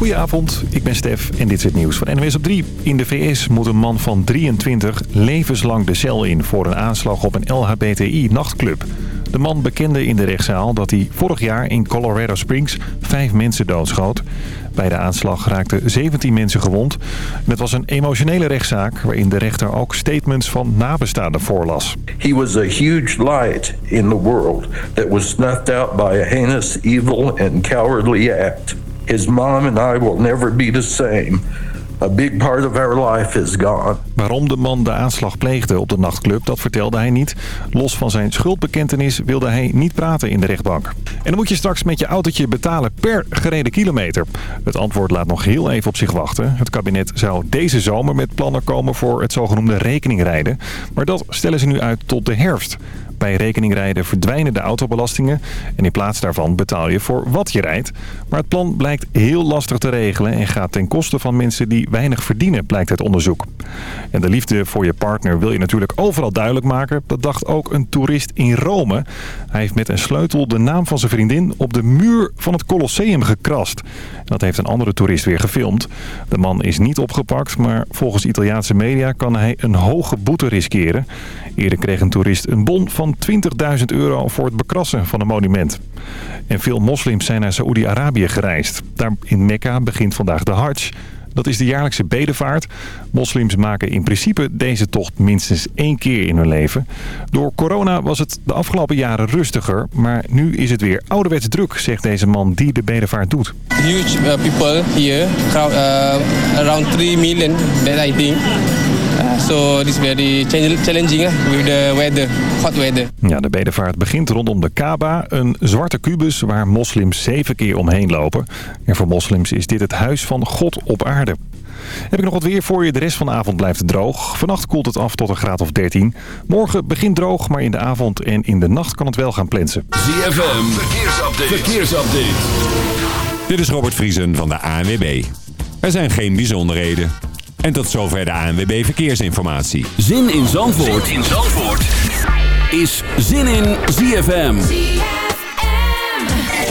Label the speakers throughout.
Speaker 1: Goedenavond, ik ben Stef en dit is het nieuws van NWS op 3. In de VS moet een man van 23 levenslang de cel in voor een aanslag op een LHBTI-nachtclub. De man bekende in de rechtszaal dat hij vorig jaar in Colorado Springs vijf mensen doodschoot. Bij de aanslag raakten 17 mensen gewond. het was een emotionele rechtszaak waarin de rechter ook statements van nabestaanden voorlas.
Speaker 2: He was a huge light in the world that was snuffed out by a heinous, evil and cowardly act. His mom and I will never be the same. A big part of our life is gone.
Speaker 1: Waarom de man de aanslag pleegde op de nachtclub, dat vertelde hij niet. Los van zijn schuldbekentenis wilde hij niet praten in de rechtbank. En dan moet je straks met je autootje betalen per gereden kilometer. Het antwoord laat nog heel even op zich wachten. Het kabinet zou deze zomer met plannen komen voor het zogenoemde rekeningrijden. Maar dat stellen ze nu uit tot de herfst. Bij rekeningrijden verdwijnen de autobelastingen en in plaats daarvan betaal je voor wat je rijdt. Maar het plan blijkt heel lastig te regelen en gaat ten koste van mensen die weinig verdienen, blijkt uit onderzoek. En de liefde voor je partner wil je natuurlijk overal duidelijk maken. Dat dacht ook een toerist in Rome. Hij heeft met een sleutel de naam van zijn vriendin op de muur van het Colosseum gekrast. Dat heeft een andere toerist weer gefilmd. De man is niet opgepakt, maar volgens Italiaanse media kan hij een hoge boete riskeren. Eerder kreeg een toerist een bon van 20.000 euro voor het bekrassen van een monument. En veel moslims zijn naar Saoedi-Arabië gereisd. Daar in Mekka begint vandaag de Hajj. Dat is de jaarlijkse bedevaart. Moslims maken in principe deze tocht minstens één keer in hun leven. Door corona was het de afgelopen jaren rustiger. Maar nu is het weer ouderwets druk, zegt deze man die de bedevaart doet.
Speaker 3: Huge uh, people here, uh, around 3 million, that I think. So it's very challenging with the weather, hot weather.
Speaker 1: Ja, de bedevaart begint rondom de Kaaba, een zwarte kubus waar moslims zeven keer omheen lopen. En voor moslims is dit het huis van God op aarde. Heb ik nog wat weer voor je. De rest van de avond blijft het droog. Vannacht koelt het af tot een graad of 13. Morgen begint droog, maar in de avond en in de nacht kan het wel gaan plensen.
Speaker 4: ZFM, verkeersupdate. verkeersupdate. Dit is Robert Vriesen van de ANWB. Er zijn geen bijzonderheden. En tot zover de ANWB Verkeersinformatie.
Speaker 5: Zin in Zandvoort, zin in Zandvoort. is Zin in ZFM. ZFM.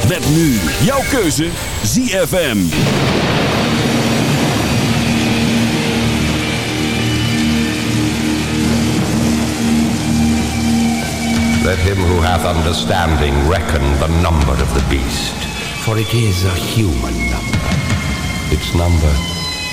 Speaker 5: Met nu jouw keuze ZFM.
Speaker 6: Let him who hath understanding reckon the number of the beast, for it is a human number. Its number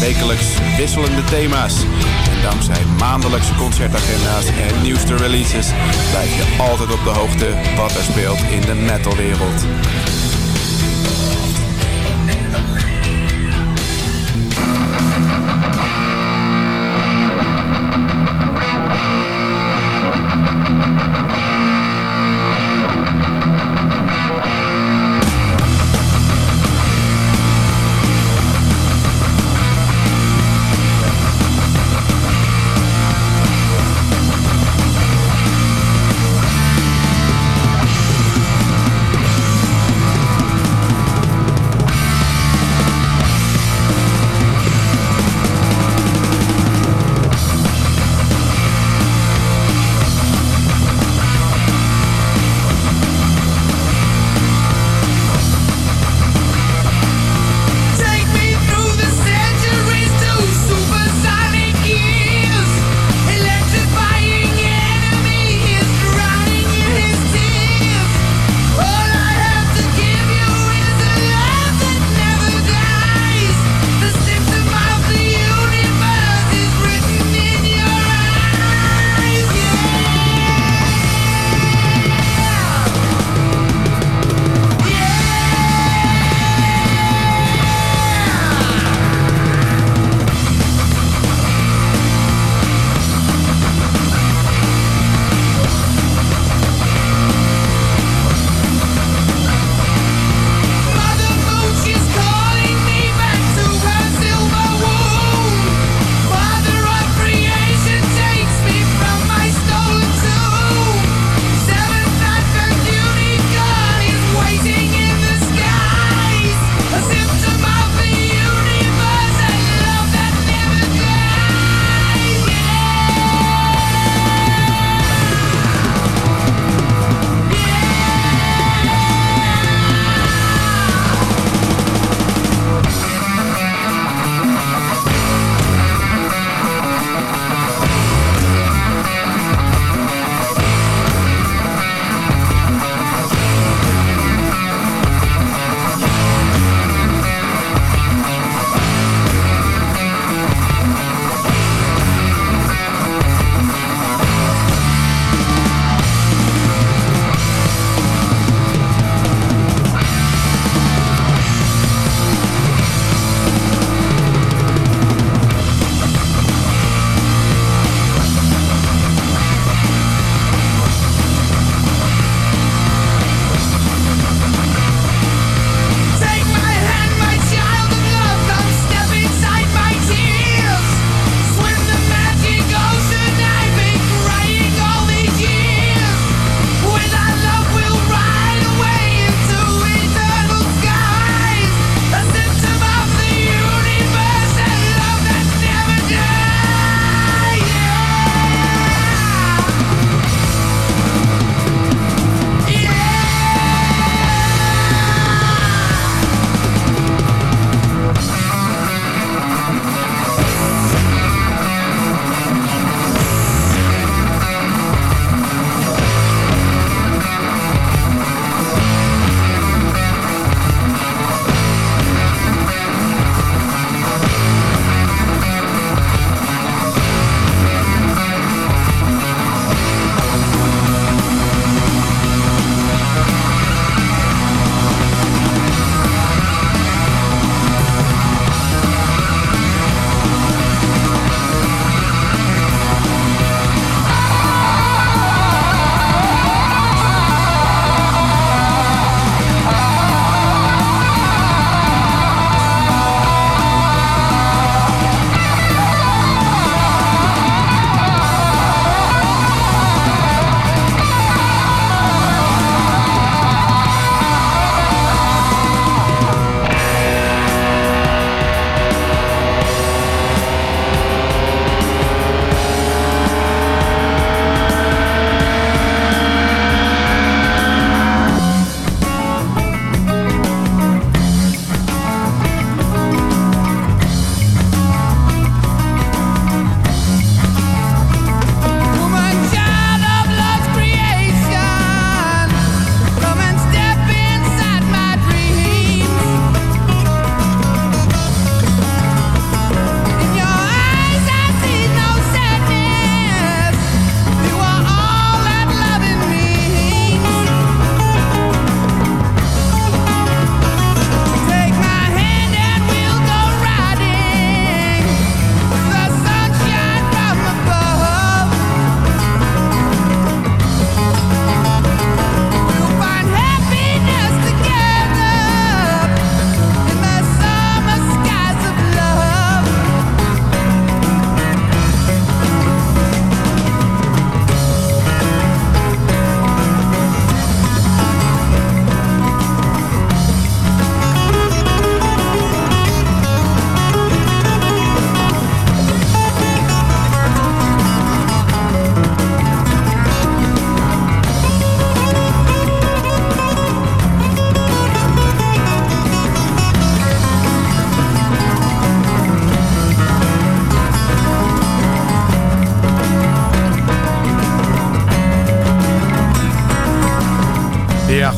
Speaker 7: Wekelijks wisselende thema's. En dankzij maandelijkse concertagenda's en nieuwste releases blijf je altijd op de hoogte wat er speelt in de metalwereld.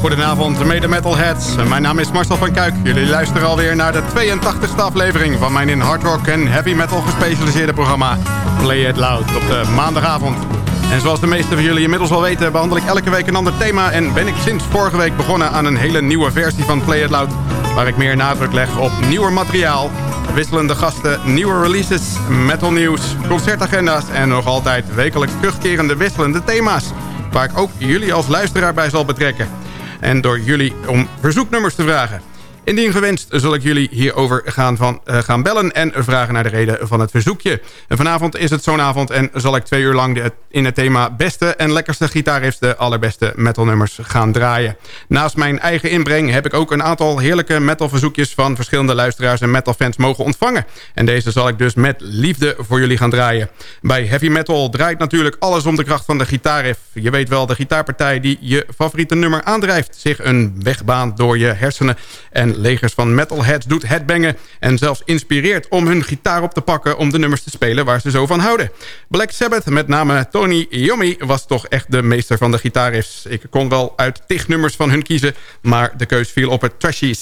Speaker 8: Goedenavond mede metalheads. Mijn naam is Marcel van Kuik. Jullie luisteren alweer naar de 82e aflevering van mijn in hard rock en heavy metal gespecialiseerde programma Play It Loud op de maandagavond. En zoals de meesten van jullie inmiddels al weten... behandel ik elke week een ander thema... en ben ik sinds vorige week begonnen aan een hele nieuwe versie van Play It Loud... waar ik meer nadruk leg op nieuwer materiaal... wisselende gasten, nieuwe releases, metal nieuws, concertagenda's... en nog altijd wekelijk terugkerende wisselende thema's... waar ik ook jullie als luisteraar bij zal betrekken. En door jullie om verzoeknummers te vragen... Indien gewenst zal ik jullie hierover gaan, van, uh, gaan bellen en vragen naar de reden van het verzoekje. Vanavond is het zo'n avond en zal ik twee uur lang in het thema beste en lekkerste gitarist de allerbeste metalnummers gaan draaien. Naast mijn eigen inbreng heb ik ook een aantal heerlijke metalverzoekjes van verschillende luisteraars en metalfans mogen ontvangen. En deze zal ik dus met liefde voor jullie gaan draaien. Bij heavy metal draait natuurlijk alles om de kracht van de gitaarriff. Je weet wel, de gitaarpartij die je favoriete nummer aandrijft. Zich een weg baant door je hersenen en legers van metalheads doet headbangen... en zelfs inspireert om hun gitaar op te pakken... om de nummers te spelen waar ze zo van houden. Black Sabbath, met name Tony Iommi, was toch echt de meester van de gitaarriffs. Ik kon wel uit tig nummers van hun kiezen... maar de keus viel op het trashy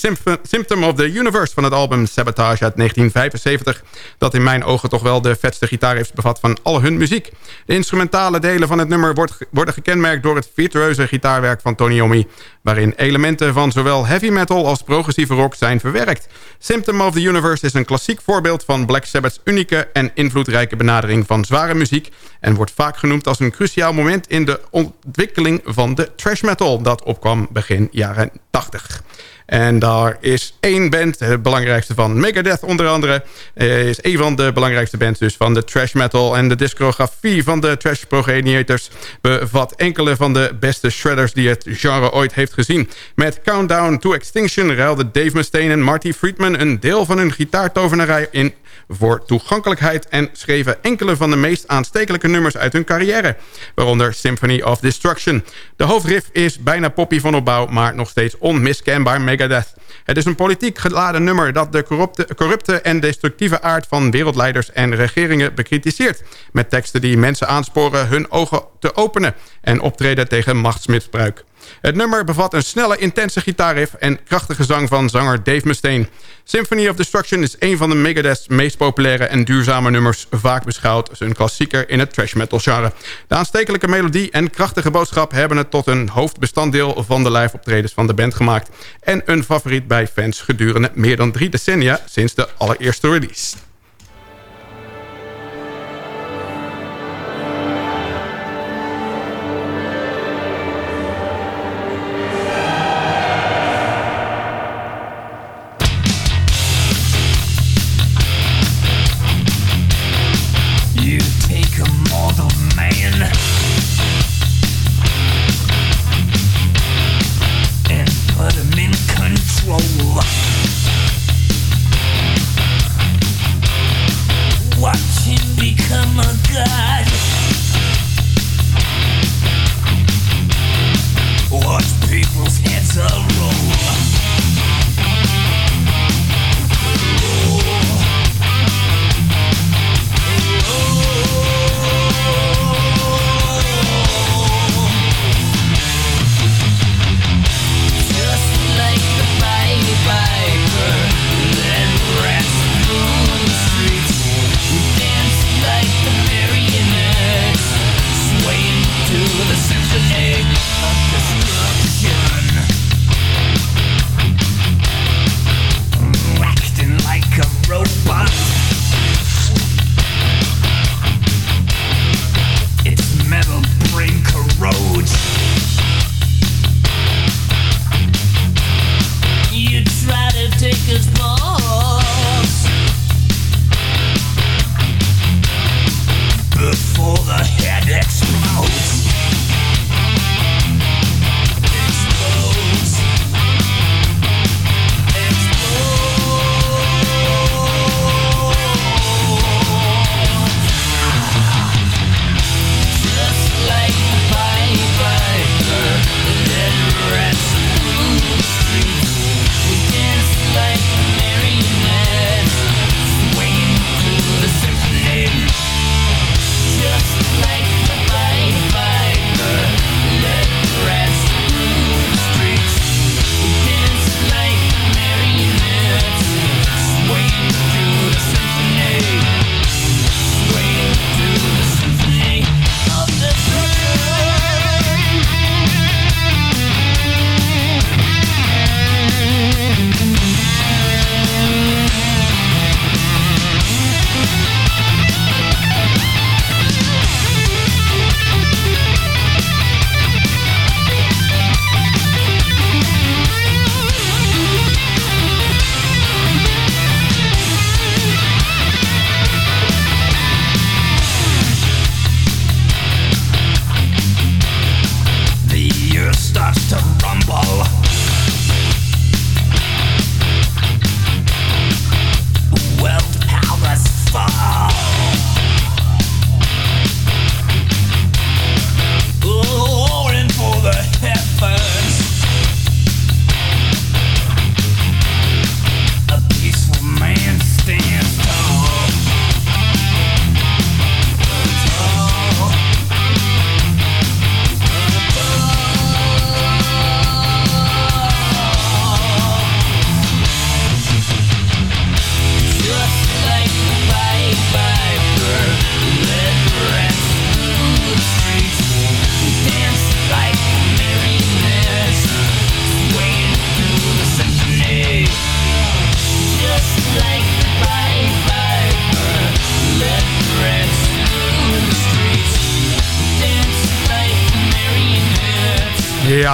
Speaker 8: Symptom of the Universe... van het album Sabotage uit 1975... dat in mijn ogen toch wel de vetste gitaarriffs bevat van al hun muziek. De instrumentale delen van het nummer worden gekenmerkt... door het virtueuze gitaarwerk van Tony Iommi... waarin elementen van zowel heavy metal als progressieve rock zijn verwerkt. Symptom of the Universe is een klassiek voorbeeld van Black Sabbath's unieke en invloedrijke benadering van zware muziek... en wordt vaak genoemd als een cruciaal moment in de ontwikkeling van de thrash metal... dat opkwam begin jaren 80. En daar is één band, de belangrijkste van Megadeth onder andere... Eh, is een van de belangrijkste bands dus van de trash metal... en de discografie van de trash progenitors... bevat enkele van de beste shredders die het genre ooit heeft gezien. Met Countdown to Extinction ruilden Dave Mustaine en Marty Friedman... een deel van hun gitaartovenarij in voor toegankelijkheid... en schreven enkele van de meest aanstekelijke nummers uit hun carrière. Waaronder Symphony of Destruction. De hoofdriff is bijna poppy van opbouw... maar nog steeds onmiskenbaar Megadeth. Het is een politiek geladen nummer dat de corrupte, corrupte en destructieve aard van wereldleiders en regeringen bekritiseert. Met teksten die mensen aansporen hun ogen te openen en optreden tegen machtsmisbruik. Het nummer bevat een snelle, intense gitaarriff en krachtige zang van zanger Dave Mustaine. Symphony of Destruction is een van de Megadeth's meest populaire en duurzame nummers... vaak beschouwd als een klassieker in het thrash metal genre. De aanstekelijke melodie en krachtige boodschap... hebben het tot een hoofdbestanddeel van de live optredens van de band gemaakt... en een favoriet bij fans gedurende meer dan drie decennia sinds de allereerste release.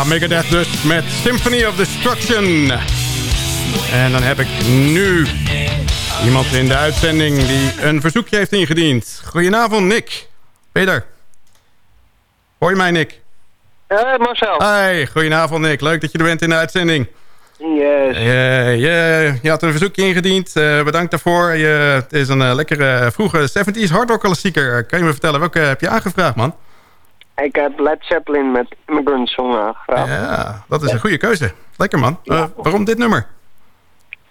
Speaker 8: Ja, Megadeth dus met Symphony of Destruction. En dan heb ik nu iemand in de uitzending die een verzoekje heeft ingediend. Goedenavond, Nick. Peter. Hoor je mij, Nick?
Speaker 9: Hey, Marcel.
Speaker 8: Hey, goedenavond, Nick. Leuk dat je er bent in de uitzending.
Speaker 9: Yes.
Speaker 8: Uh, je, je, had een verzoekje ingediend. Uh, bedankt daarvoor. Je, het is een uh, lekkere vroege 70s hardrock klassieker. Kan je me vertellen, welke heb je aangevraagd, man?
Speaker 9: Ik heb Led Zeppelin met Immigrant Song aangevraagd.
Speaker 8: Ja, dat is een goede keuze. Lekker, man. Ja. waarom dit nummer?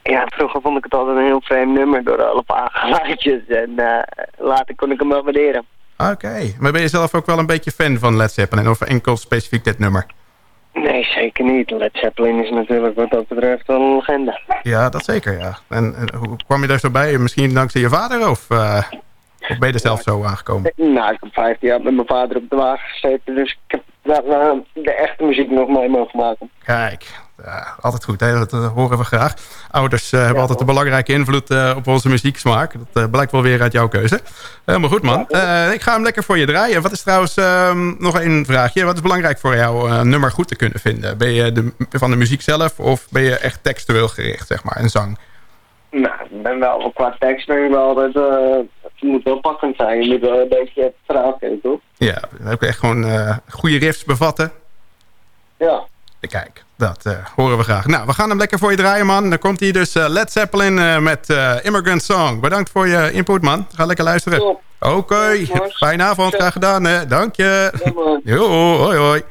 Speaker 9: Ja, vroeger vond ik het altijd een heel vreemd nummer door alle geluidjes. En later kon ik hem wel waarderen.
Speaker 8: Oké. Okay. Maar ben je zelf ook wel een beetje fan van Led Zeppelin? Of enkel specifiek dit nummer?
Speaker 9: Nee, zeker niet. Led Zeppelin is natuurlijk wat dat betreft wel een legende.
Speaker 8: Ja, dat zeker, ja. En, en hoe kwam je daar zo bij? Misschien dankzij je vader of, uh, of ben je er zelf zo aangekomen?
Speaker 9: Nou, ik heb 15 jaar met mijn vader op de wagen gezeten. Dus ik heb daar de echte muziek nog mee mogen maken.
Speaker 8: Kijk, ja, altijd goed, hè? dat uh, horen we graag. Ouders uh, hebben altijd een belangrijke invloed uh, op onze muzieksmaak. Dat blijkt wel weer uit jouw keuze. Helemaal goed, man. ik ga hem lekker voor je draaien. Wat is trouwens, ehm, nog een vraagje. Wat is belangrijk voor jou nummer goed te kunnen vinden? Ben je de, van de muziek zelf of ben je echt textueel gericht, zeg maar, en zang?
Speaker 9: Nou, ik ben wel qua tekst ben ik wel altijd... het moet wel pakkend zijn. Je moet wel een beetje het verhaal kennen, toch?
Speaker 8: Ja, ook echt gewoon goede riffs bevatten.
Speaker 9: Ja.
Speaker 8: Kijk, dat uh, horen we graag. Nou, we gaan hem lekker voor je draaien, man. Dan komt hij dus uh, Led Zeppelin met Immigrant Song. Bedankt voor je input, man. Ga lekker luisteren. Oké, okay. fijne avond. Graag gedaan, hè. Dank je. Ja, jo, hoi, hoi.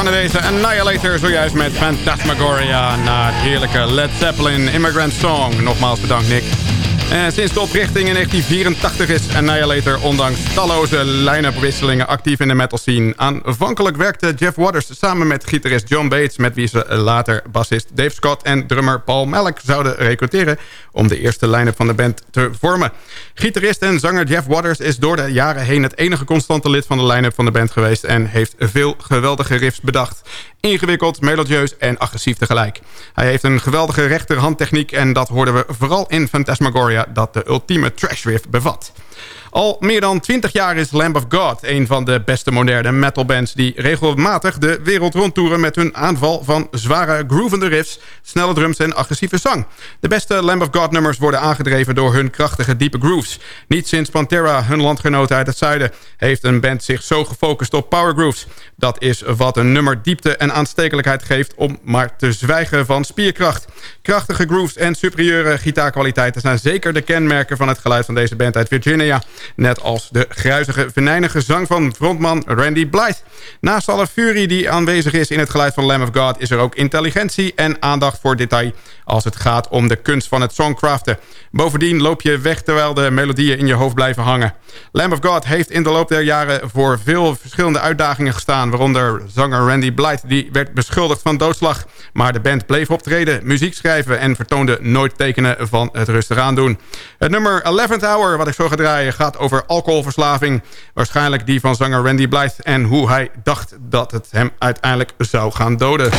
Speaker 8: Canadese Annihilator zojuist met Phantasmagoria... na het heerlijke Led Zeppelin Immigrant Song. Nogmaals bedankt Nick. Sinds de oprichting in 1984 is Annihilator ondanks talloze line-up-wisselingen actief in de metal scene. Aanvankelijk werkte Jeff Waters samen met gitarist John Bates... met wie ze later bassist Dave Scott en drummer Paul Malek zouden recruteren... om de eerste line-up van de band te vormen. Gitarist en zanger Jeff Waters is door de jaren heen... het enige constante lid van de line-up van de band geweest... en heeft veel geweldige riffs bedacht. Ingewikkeld, melodieus en agressief tegelijk. Hij heeft een geweldige rechterhandtechniek... en dat hoorden we vooral in Phantasmagoria dat de ultieme trash riff bevat. Al meer dan 20 jaar is Lamb of God een van de beste moderne metalbands... die regelmatig de wereld rondtoeren met hun aanval van zware groovende riffs... snelle drums en agressieve zang. De beste Lamb of God nummers worden aangedreven door hun krachtige diepe grooves. Niet sinds Pantera, hun landgenoot uit het zuiden... heeft een band zich zo gefocust op power grooves. Dat is wat een nummer diepte en aanstekelijkheid geeft... om maar te zwijgen van spierkracht. Krachtige grooves en superieure gitaarkwaliteiten... zijn zeker de kenmerken van het geluid van deze band uit Virginia... Net als de gruizige, venijnige zang van frontman Randy Blythe. Naast alle furie die aanwezig is in het geluid van Lamb of God... is er ook intelligentie en aandacht voor detail... als het gaat om de kunst van het songcraften. Bovendien loop je weg terwijl de melodieën in je hoofd blijven hangen. Lamb of God heeft in de loop der jaren voor veel verschillende uitdagingen gestaan... waaronder zanger Randy Blythe, die werd beschuldigd van doodslag. Maar de band bleef optreden, muziek schrijven... en vertoonde nooit tekenen van het rustig aandoen. Het nummer 11th Hour, wat ik zo ga draaien... gaat over alcoholverslaving. Waarschijnlijk die van zanger Randy Blythe... en hoe hij dacht dat het hem uiteindelijk zou gaan doden.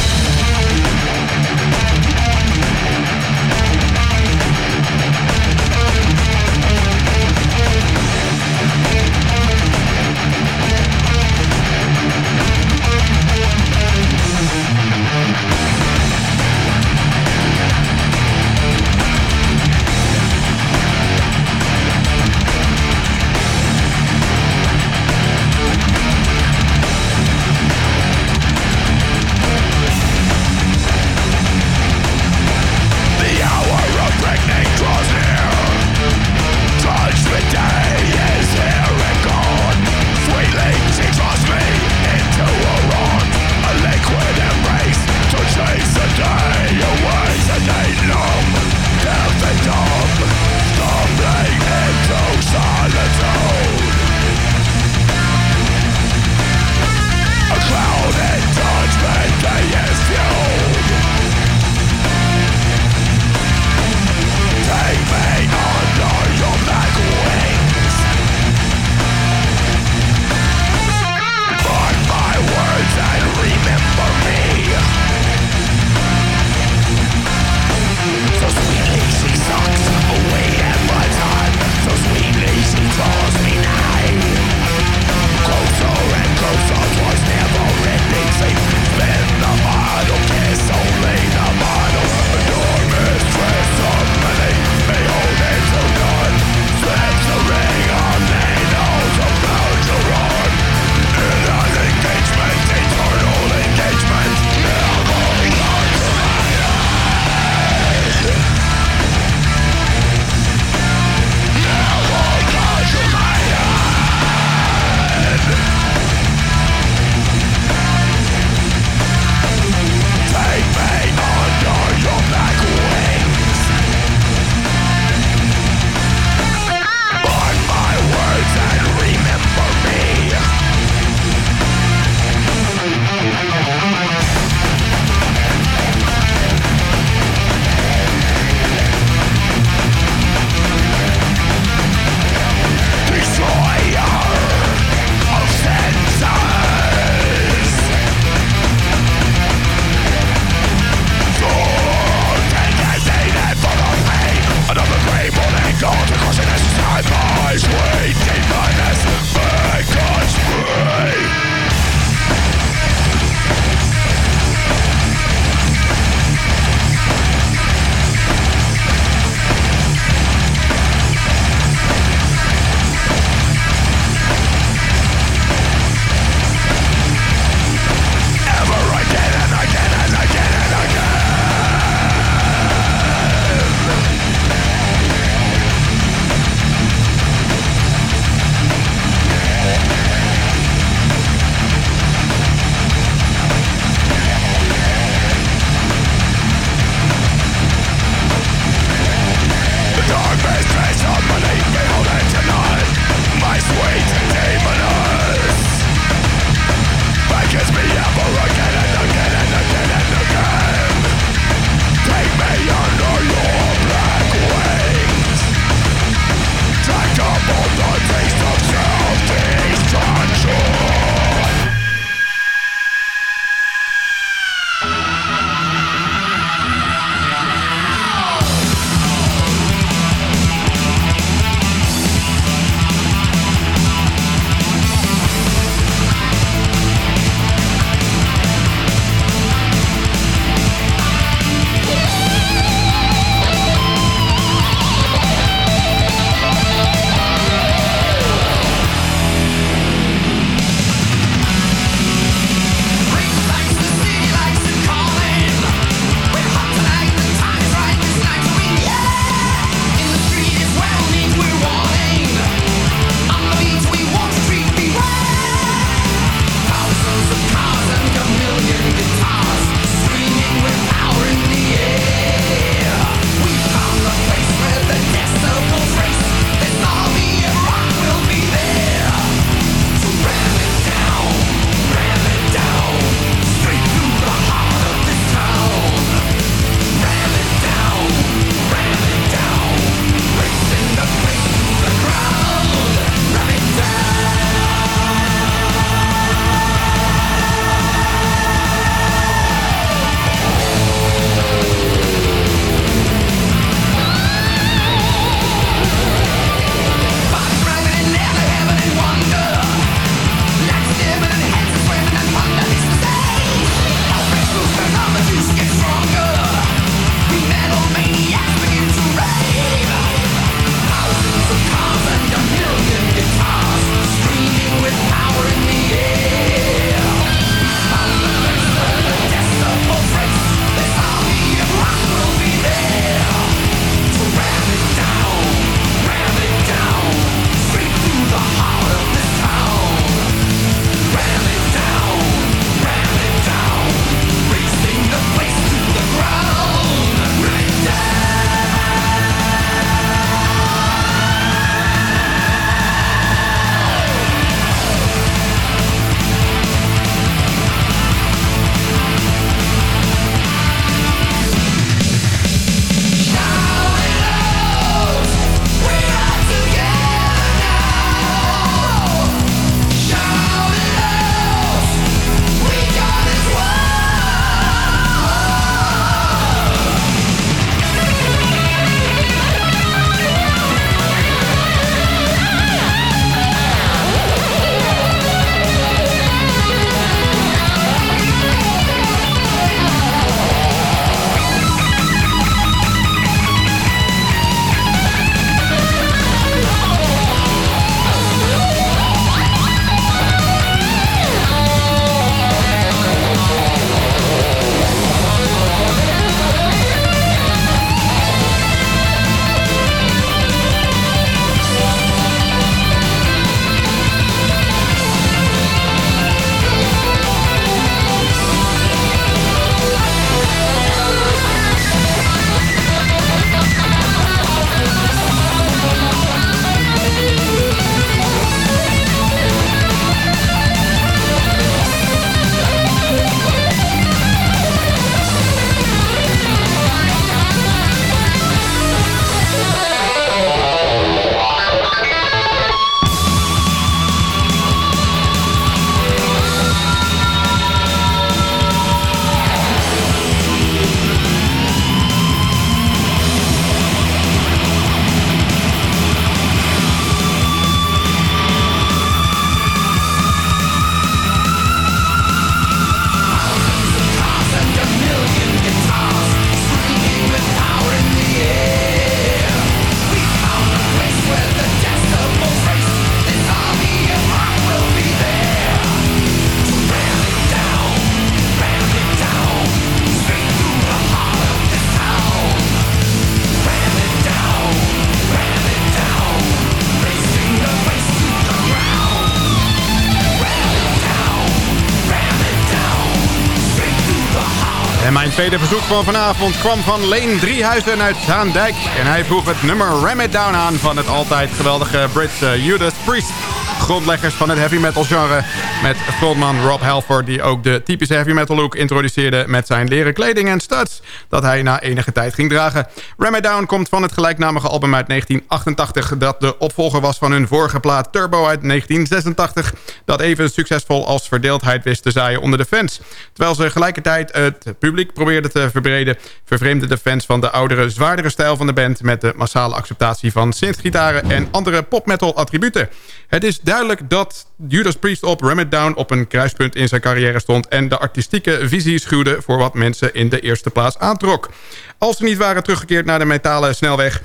Speaker 8: Mijn tweede verzoek van vanavond kwam van Leen Driehuizen uit Zaandijk. En hij vroeg het nummer Ram It Down aan van het altijd geweldige Britse Judas Priest grondleggers van het heavy metal genre. Met frontman Rob Halford die ook de typische heavy metal look introduceerde met zijn leren kleding en studs dat hij na enige tijd ging dragen. Ram It Down komt van het gelijknamige album uit 1988 dat de opvolger was van hun vorige plaat Turbo uit 1986 dat even succesvol als verdeeldheid wist te zaaien onder de fans. Terwijl ze gelijkertijd het publiek probeerden te verbreden vervreemden de fans van de oudere, zwaardere stijl van de band met de massale acceptatie van synthgitaren en andere popmetal attributen. Het is duidelijk dat Judas Priest op Ram It Down op een kruispunt in zijn carrière stond... en de artistieke visie schuwde voor wat mensen in de eerste plaats aantrok. Als ze niet waren teruggekeerd naar de metalen snelweg...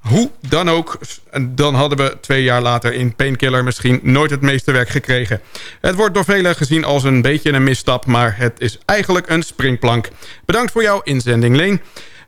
Speaker 8: Hoe dan ook, dan hadden we twee jaar later in Painkiller misschien nooit het meeste werk gekregen. Het wordt door velen gezien als een beetje een misstap, maar het is eigenlijk een springplank. Bedankt voor jouw inzending, Leen.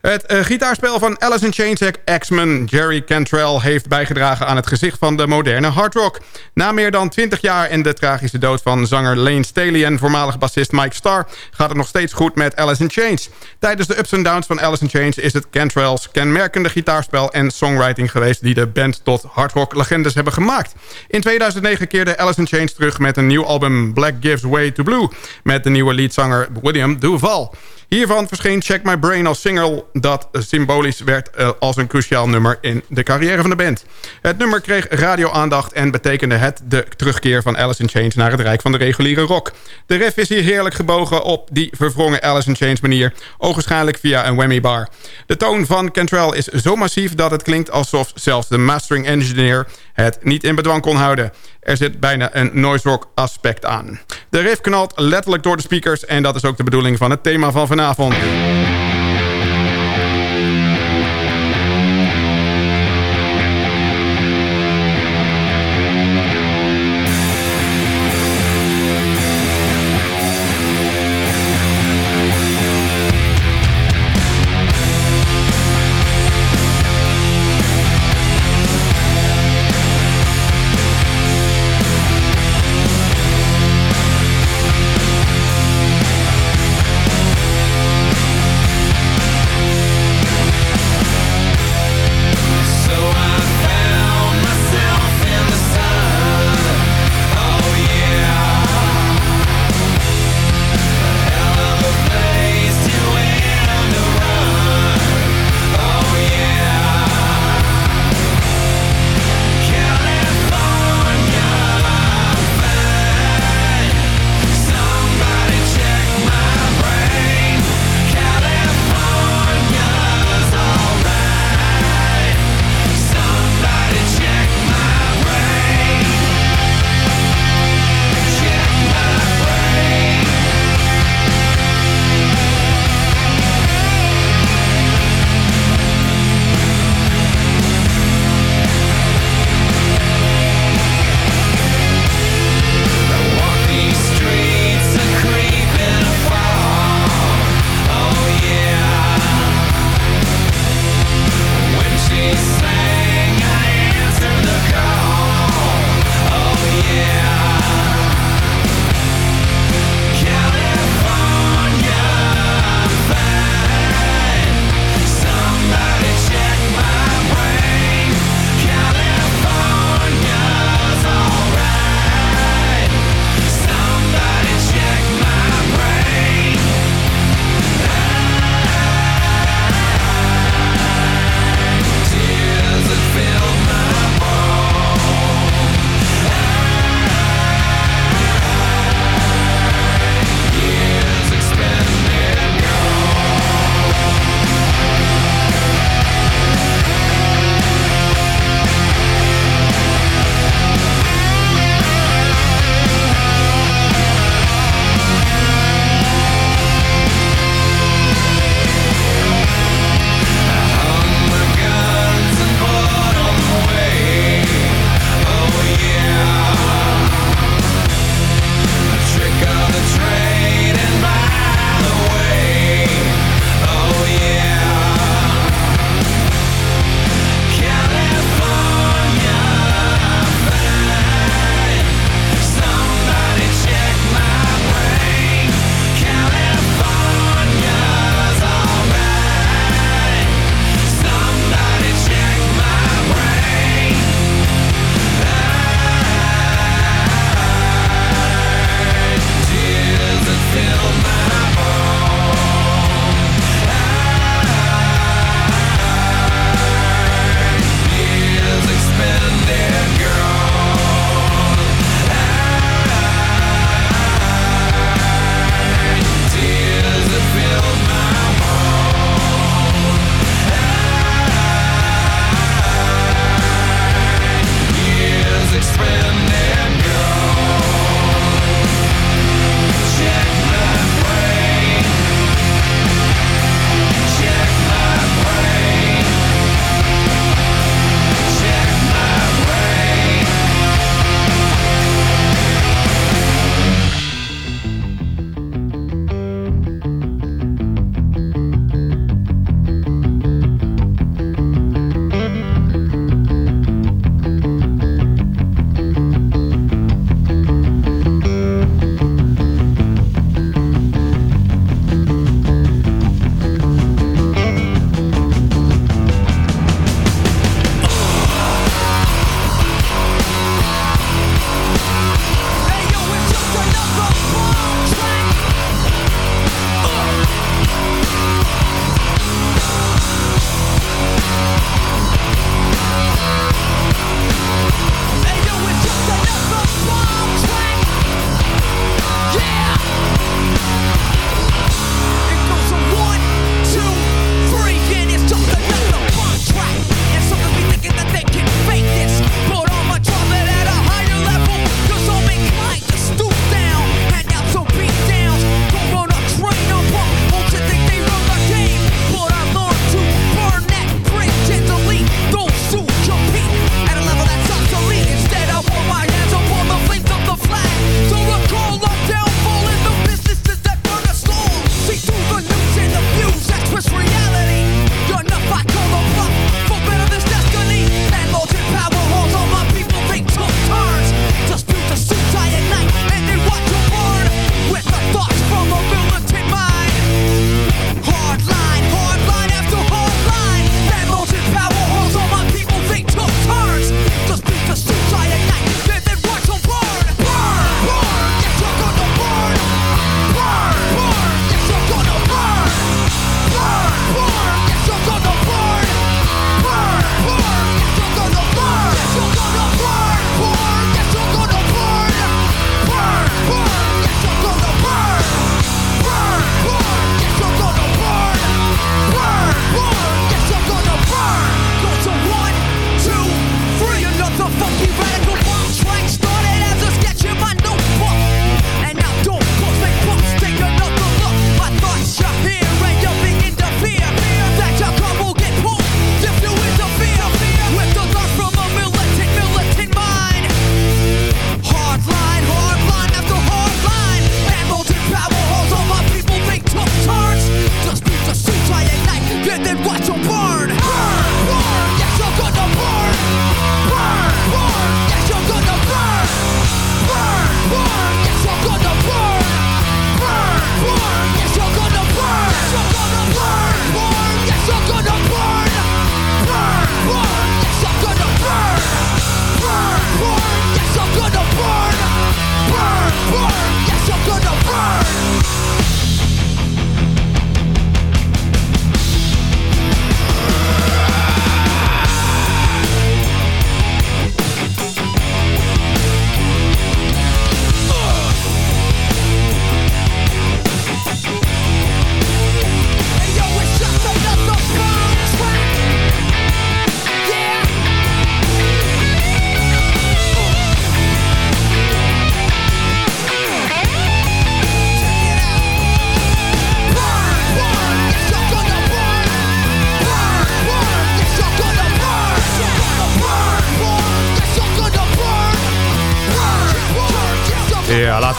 Speaker 8: Het uh, gitaarspel van Alice in Chains X-Men Jerry Cantrell... heeft bijgedragen aan het gezicht van de moderne hard rock. Na meer dan 20 jaar en de tragische dood van zanger Lane Staley... en voormalig bassist Mike Starr... gaat het nog steeds goed met Alice in Chains. Tijdens de ups en downs van Alice in Chains... is het Cantrell's kenmerkende gitaarspel en songwriting geweest... die de band tot hardrock legendes hebben gemaakt. In 2009 keerde Alice in Chains terug met een nieuw album Black Gives Way to Blue... met de nieuwe leadzanger William Duval... Hiervan verscheen Check My Brain als single... dat symbolisch werd eh, als een cruciaal nummer in de carrière van de band. Het nummer kreeg radio-aandacht en betekende het de terugkeer van Alice in Chains... naar het rijk van de reguliere rock. De riff is hier heerlijk gebogen op die verwrongen Alice in Chains manier... ogenschijnlijk via een whammy bar. De toon van Cantrell is zo massief dat het klinkt alsof zelfs de mastering engineer het niet in bedwang kon houden. Er zit bijna een noise rock aspect aan. De riff knalt letterlijk door de speakers... en dat is ook de bedoeling van het thema van vanavond.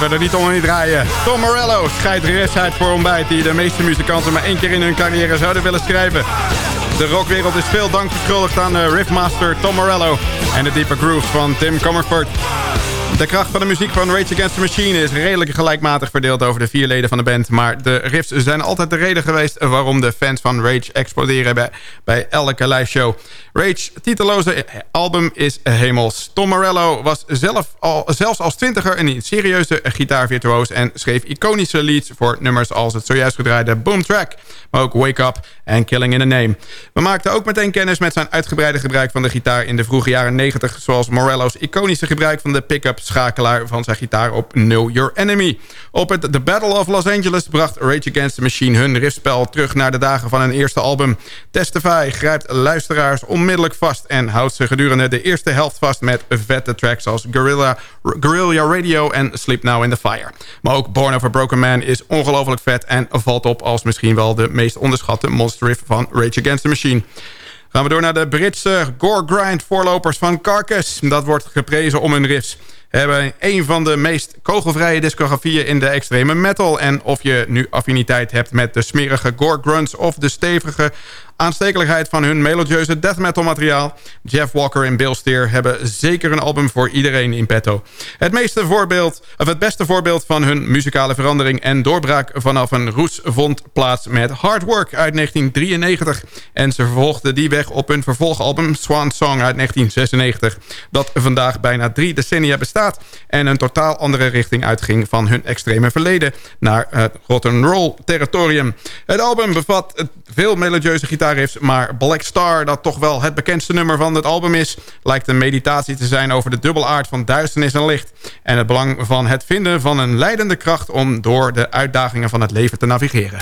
Speaker 8: Ja, laten we er niet om in draaien. Tom Morello scheidt riffsheid voor ontbijt... die de meeste muzikanten maar één keer in hun carrière zouden willen schrijven. De rockwereld is veel dank verschuldigd aan de riffmaster Tom Morello... en de diepe grooves van Tim Comerford. De kracht van de muziek van Rage Against the Machine is redelijk gelijkmatig verdeeld over de vier leden van de band. Maar de riffs zijn altijd de reden geweest waarom de fans van Rage exploderen bij, bij elke live show. Rage titeloze album is hemels. Tom Morello was zelf al, zelfs als twintiger een serieuze gitaarvirtuoos... en schreef iconische leads voor nummers als het zojuist gedraaide Boom Track... maar ook Wake Up en Killing in the Name. We maakten ook meteen kennis met zijn uitgebreide gebruik van de gitaar... in de vroege jaren 90, zoals Morello's iconische gebruik van de pick-up schakelaar van zijn gitaar op Know Your Enemy. Op het The Battle of Los Angeles bracht Rage Against the Machine hun riffspel terug naar de dagen van hun eerste album. Testify grijpt luisteraars onmiddellijk vast en houdt ze gedurende de eerste helft vast met vette tracks als Guerrilla, Guerrilla Radio en Sleep Now in the Fire. Maar ook Born of a Broken Man is ongelooflijk vet en valt op als misschien wel de meest onderschatte monster riff van Rage Against the Machine. Gaan we door naar de Britse gore grind voorlopers van Carcass. Dat wordt geprezen om hun riffs hebben een van de meest kogelvrije discografieën in de extreme metal. En of je nu affiniteit hebt met de smerige gore grunts of de stevige aanstekelijkheid van hun melodieuze death metal materiaal. Jeff Walker en Bill Steer hebben zeker een album voor iedereen in petto. Het, meeste voorbeeld, of het beste voorbeeld van hun muzikale verandering en doorbraak vanaf een roes vond plaats met Hard Work uit 1993. En ze vervolgden die weg op hun vervolgalbum Swan Song uit 1996. Dat vandaag bijna drie decennia bestaat en een totaal andere richting uitging van hun extreme verleden naar het rock'n'roll territorium. Het album bevat veel melodieuze gitaar maar Black Star, dat toch wel het bekendste nummer van het album is... lijkt een meditatie te zijn over de dubbelaard van duisternis en licht... en het belang van het vinden van een leidende kracht... om door de uitdagingen van het leven te navigeren.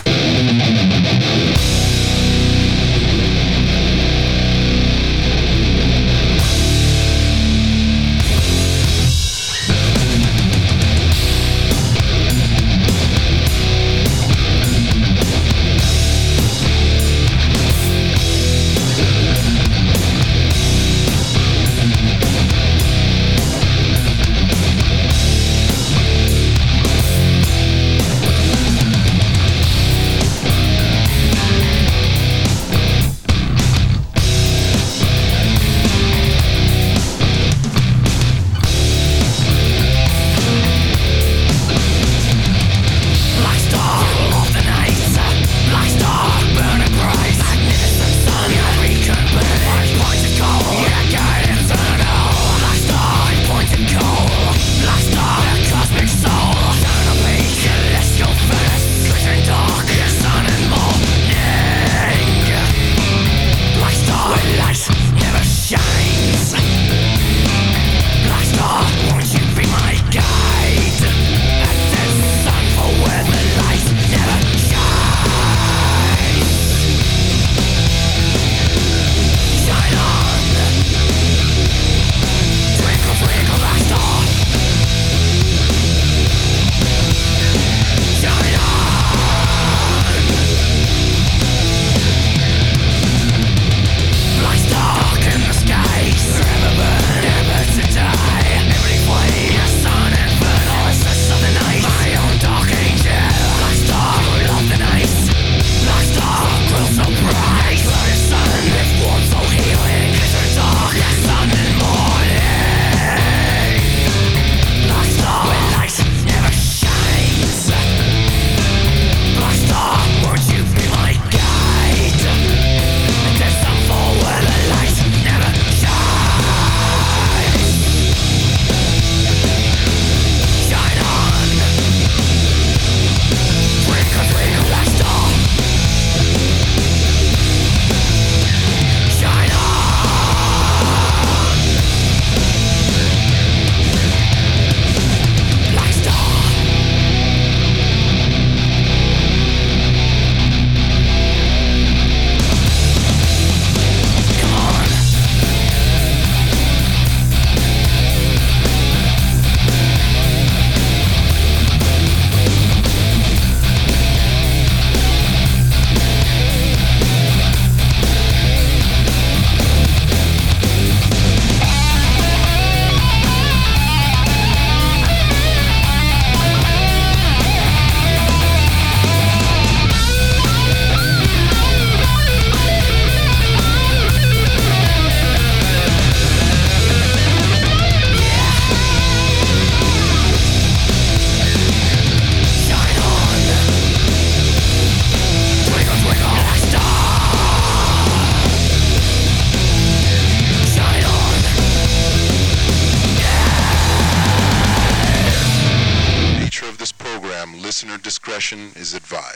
Speaker 10: Discretion is advised.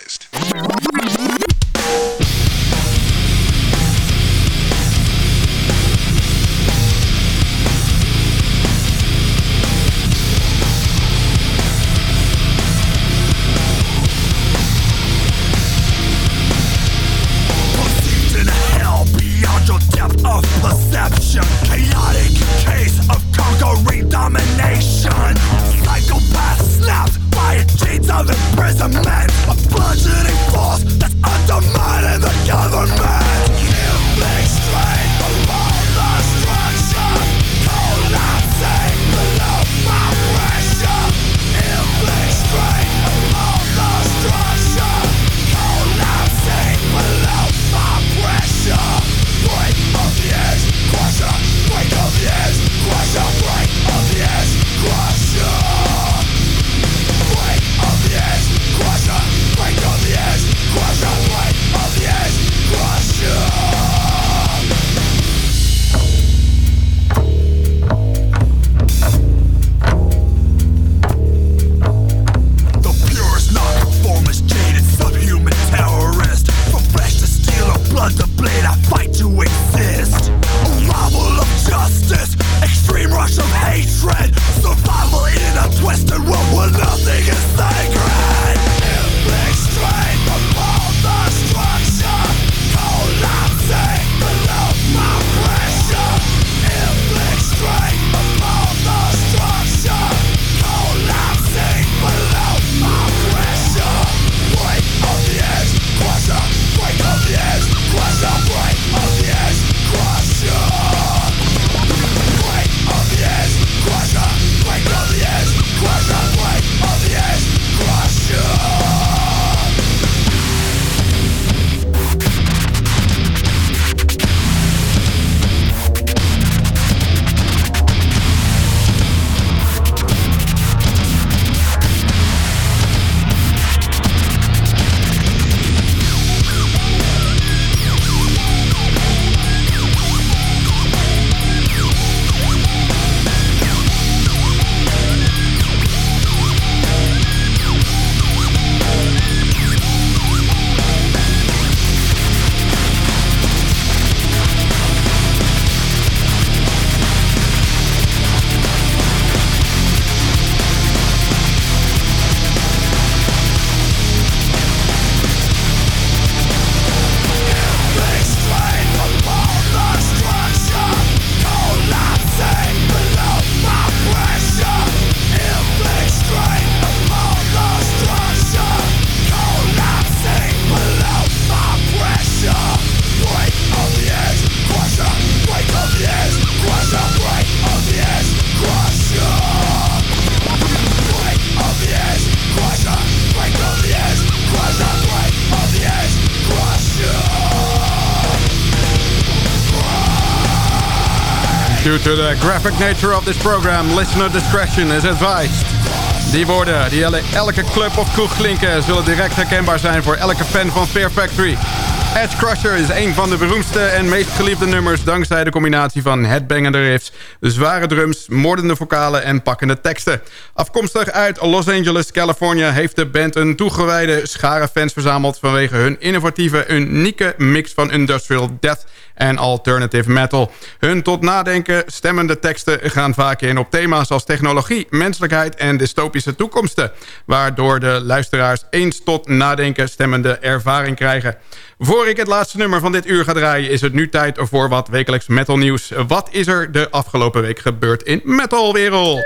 Speaker 8: Due to the graphic nature of this program, listener discretion is advised. Die woorden die elke club of kroeg klinken... zullen direct herkenbaar zijn voor elke fan van Fear Factory. Edge Crusher is een van de beroemdste en meest geliefde nummers... dankzij de combinatie van headbangende riffs, zware drums... moordende vocalen en pakkende teksten. Afkomstig uit Los Angeles, California... heeft de band een toegewijde schare fans verzameld... vanwege hun innovatieve, unieke mix van industrial death en alternative metal. Hun tot nadenken stemmende teksten gaan vaak in op thema's als technologie, menselijkheid en dystopische toekomsten, waardoor de luisteraars eens tot nadenken stemmende ervaring krijgen. Voor ik het laatste nummer van dit uur ga draaien... is het nu tijd voor wat wekelijks metal nieuws. Wat is er de afgelopen week gebeurd in metalwereld?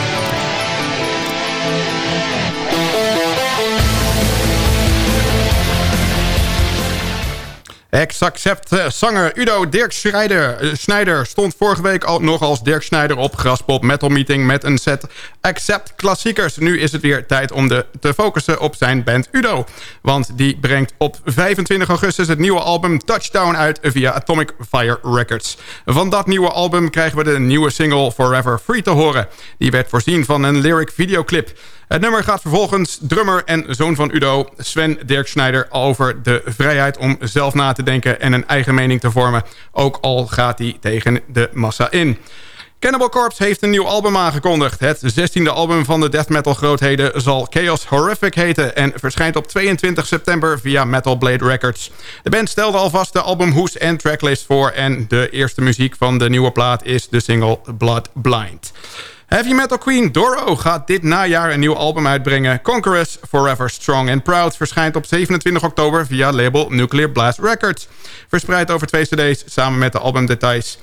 Speaker 8: Ex-Accept-zanger Udo Dirk Schneider, eh, Schneider stond vorige week al nog als Dirk Schneider op Graspop Metal Meeting met een set Accept klassiekers. Nu is het weer tijd om de, te focussen op zijn band Udo. Want die brengt op 25 augustus het nieuwe album Touchdown uit via Atomic Fire Records. Van dat nieuwe album krijgen we de nieuwe single Forever Free te horen. Die werd voorzien van een lyric videoclip. Het nummer gaat vervolgens drummer en zoon van Udo, Sven Dirk Schneider... over de vrijheid om zelf na te denken en een eigen mening te vormen. Ook al gaat hij tegen de massa in. Cannibal Corpse heeft een nieuw album aangekondigd. Het 16e album van de death metal grootheden zal Chaos Horrific heten... en verschijnt op 22 september via Metal Blade Records. De band stelde alvast de albumhoes en tracklist voor... en de eerste muziek van de nieuwe plaat is de single Blood Blind. Heavy metal queen Doro gaat dit najaar een nieuw album uitbrengen. Conquerors Forever Strong and Proud verschijnt op 27 oktober via label Nuclear Blast Records. Verspreid over twee cd's samen met de albumdetails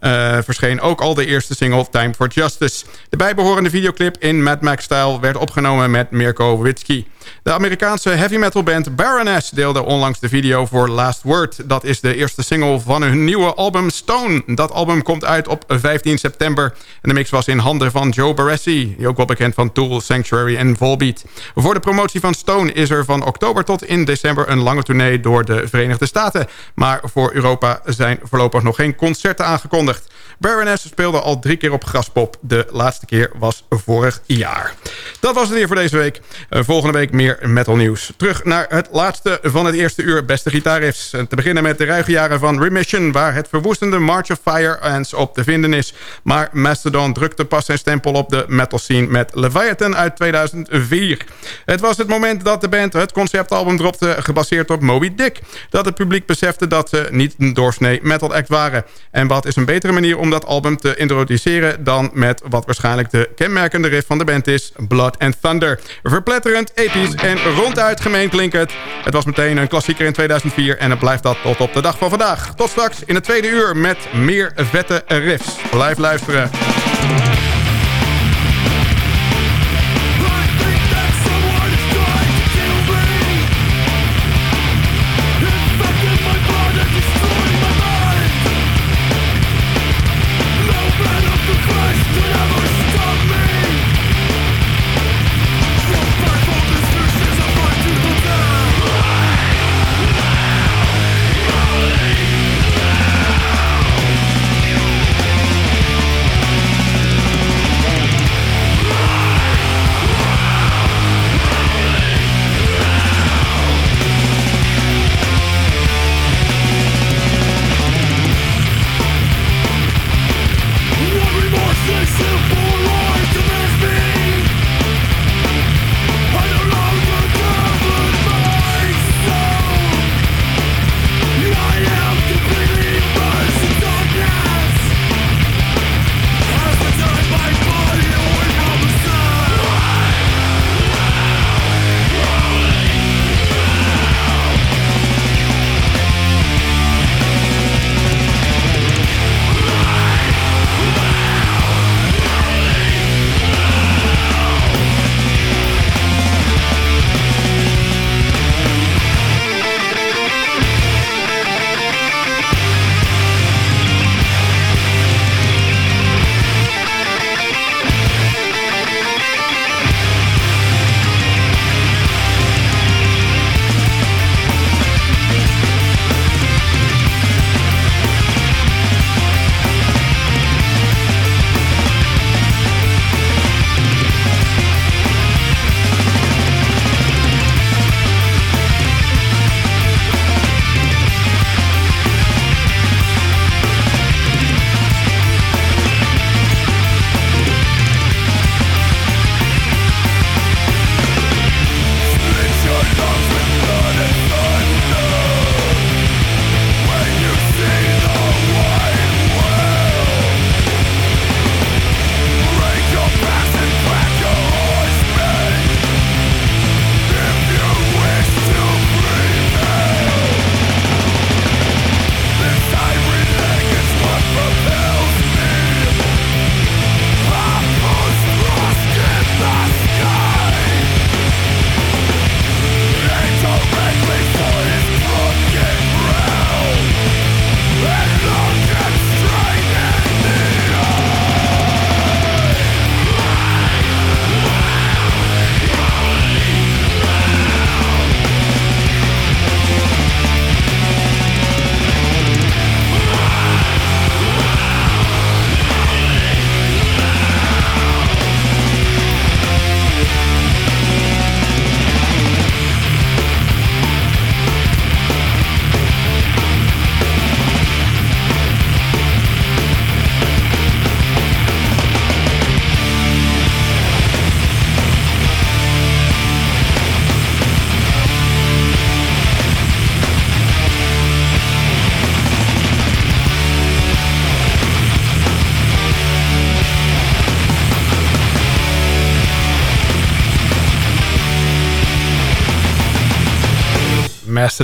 Speaker 8: uh, verscheen ook al de eerste single Time for Justice. De bijbehorende videoclip in Mad Max-stijl werd opgenomen met Mirko Witsky. De Amerikaanse heavy metal band Baroness deelde onlangs de video voor Last Word. Dat is de eerste single van hun nieuwe album Stone. Dat album komt uit op 15 september. En de mix was in handen van Joe Barassi, die ook wel bekend van Tool, Sanctuary en Volbeat. Voor de promotie van Stone is er van oktober tot in december een lange tournee door de Verenigde Staten. Maar voor Europa zijn voorlopig nog geen concerten aangekondigd. Baroness speelde al drie keer op Graspop. De laatste keer was vorig jaar. Dat was het weer voor deze week. Uh, volgende week meer metal nieuws. Terug naar het laatste van het eerste uur beste gitaarriffs. Te beginnen met de ruige jaren van Remission... waar het verwoestende March of Fire Ants op te vinden is. Maar Mastodon drukte pas zijn stempel op de metal scene... met Leviathan uit 2004. Het was het moment dat de band het conceptalbum dropte... gebaseerd op Moby Dick. Dat het publiek besefte dat ze niet een doorsnee metal act waren. En wat is een betere manier om dat album te introduceren... dan met wat waarschijnlijk de kenmerkende riff van de band is... Blood and Thunder. Verpletterend, episch en ronduit gemeen klinkt het. Het was meteen een klassieker in 2004 en het blijft dat tot op de dag van vandaag. Tot straks in het tweede uur met meer vette riffs. Blijf luisteren.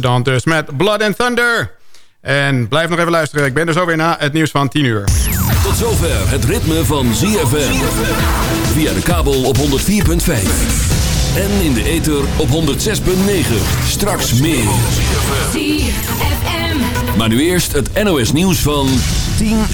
Speaker 8: Mastodon dus met Blood and Thunder. En blijf nog even luisteren. Ik ben er zo weer na het nieuws van 10 uur.
Speaker 5: Tot zover het ritme van ZFM. Via de kabel op 104.5. En in de ether op 106.9. Straks meer. Maar nu eerst het NOS nieuws van 10 uur.